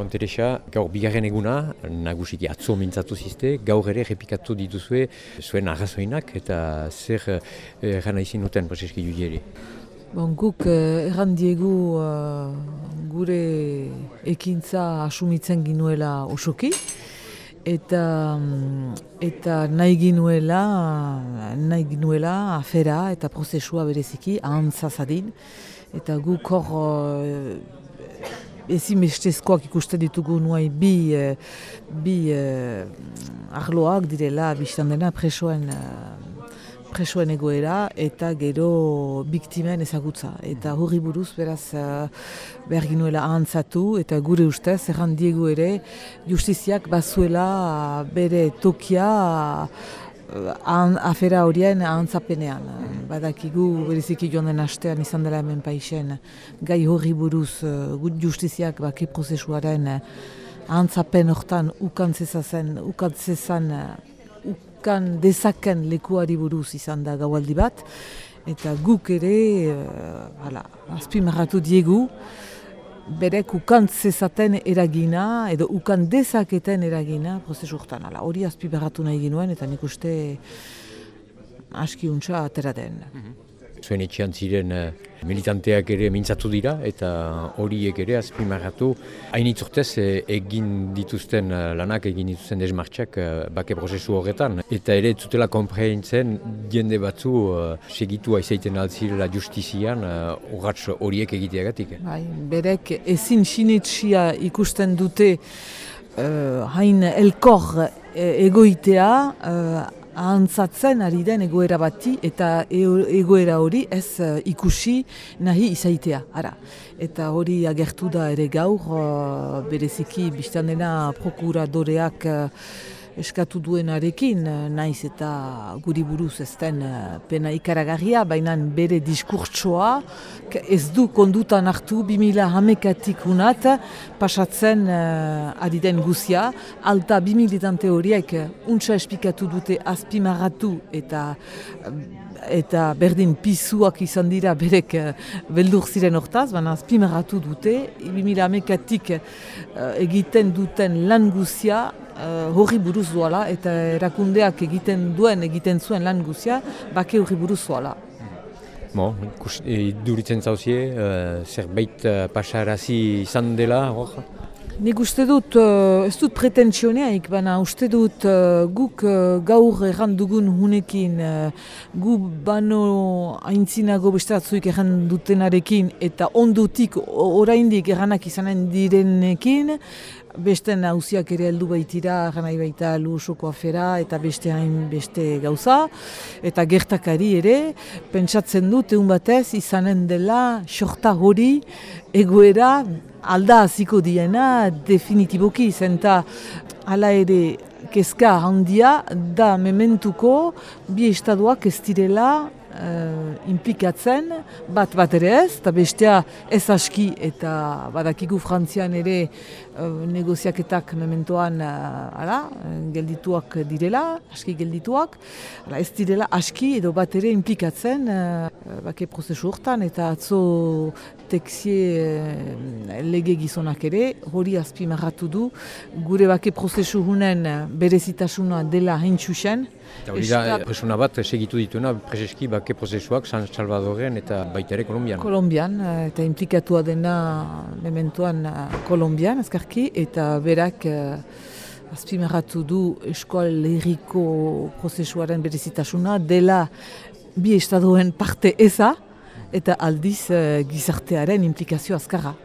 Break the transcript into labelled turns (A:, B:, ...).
A: Bon, Teresa, gaur bigarren eguna, nagusiki atzo mintzatu zizte, gaur ere repikatu dituzue zuen arrazoinak eta zer erran izin duten Prozeski Julieri.
B: Bon, guk eh, erran diegu eh, gure ekintza asumitzen ginuela osoki eta mm, eta nahi ginuela nahi ginuela afera eta prozesua bereziki ahantzazadin eta guk hor ezin bestezkoak ikusten ditugu nuai bi, uh, bi uh, arloak direla biztan dena presoen, uh, presoen egoera eta gero biktimen ezagutza. Eta hurri buruz beraz uh, behar ginuela ahantzatu eta gure ustez erran diegu ere justiziak bazuela bere tokia an, afera horien ahantzapenean. Badakigu beriziki joan den astean izan dela hemen paixen gai horri buruz uh, justiziak baki prozesuaren uh, ahantzapen hortan ukan zezazen, ukan zezan, uh, ukan dezaken lekuari buruz izan da gaualdi bat. Eta guk ere, hala, azpimarratu diegu, berek ukan zezaten eragina edo ukan dezaketen eragina prozesu hortan. Hori azpibarratu nahi ginuen eta nik uste aski untsa atera den. Mhm
A: zuen etxean ziren uh, militanteak ere mintzatu dira eta horiek ere azpimarratu hainitzurtez uh, egin dituzten uh, lanak egin dituzten desmartxak uh, bake prozesu horretan. Eta ere zutela komprehentzen jende batzu uh, segitu aizaiten altzirela justizian uh, urratz horiek egiteagatik.
B: Bai, berek ezin sinetxia ikusten dute uh, hain elkor egoitea ahantzatzen ari den egoera bati eta egoera hori ez uh, ikusi nahi izaitea. Ara. Eta hori agertu da ere gaur, uh, bereziki biztan dena prokuradoreak uh, eskatu duenarekin, naiz eta guri buruz ez den pena ikaragarria, baina bere diskurtsoa ez du kondutan hartu 2000 hamekatik unat pasatzen uh, ari den guzia, alta 2000 horiek untsa espikatu dute azpimarratu eta eta berdin pizuak izan dira berek uh, beldur ziren hortaz, baina azpimarratu dute, 2000 hamekatik uh, egiten duten lan guzia uh, horri buruz duala eta erakundeak egiten duen egiten zuen lan guzia bake horri buruz duala.
A: Mo, duritzen zauzie, zerbait pasarazi izan dela hor?
B: Nik uste dut, uh, ez dut pretentsioneaik, baina uste dut uh, guk uh, gaur errandugun hunekin, uh, gu bano aintzinago bestatzuik errandutenarekin eta ondutik oraindik erranak izanen direnekin, beste nauziak ere heldu baitira, ganai baita lusoko afera eta beste hain beste gauza. Eta gertakari ere, pentsatzen dut egun batez izanen dela sorta hori egoera alda hasiko diena definitiboki zenta hala ere kezka handia da mementuko bi estaduak ez direla uh, implikatzen, bat bat ere ez, eta bestea ez aski eta badakigu frantzian ere uh, negoziaketak mementoan uh, ala, geldituak direla, aski geldituak, ala, ez direla aski edo bat ere implikatzen uh, bake prozesu hortan eta atzo tekzie uh, lege gizonak ere, hori azpimarratu du, gure bake prozesu hunen berezitasuna dela hentsusen,
A: Eta hori da, presuna bat segitu dituena, prezeski bake prozesuak San Salvadoren eta baita ere Kolombian.
B: Kolombian, eh, eta implikatua dena mementoan eh, Kolombian, azkarki, eta berak uh, azpimarratu du eskual lehiriko prozesuaren berezitasuna, dela bi estaduen parte eza, eta aldiz gizartearen implikazio azkarra.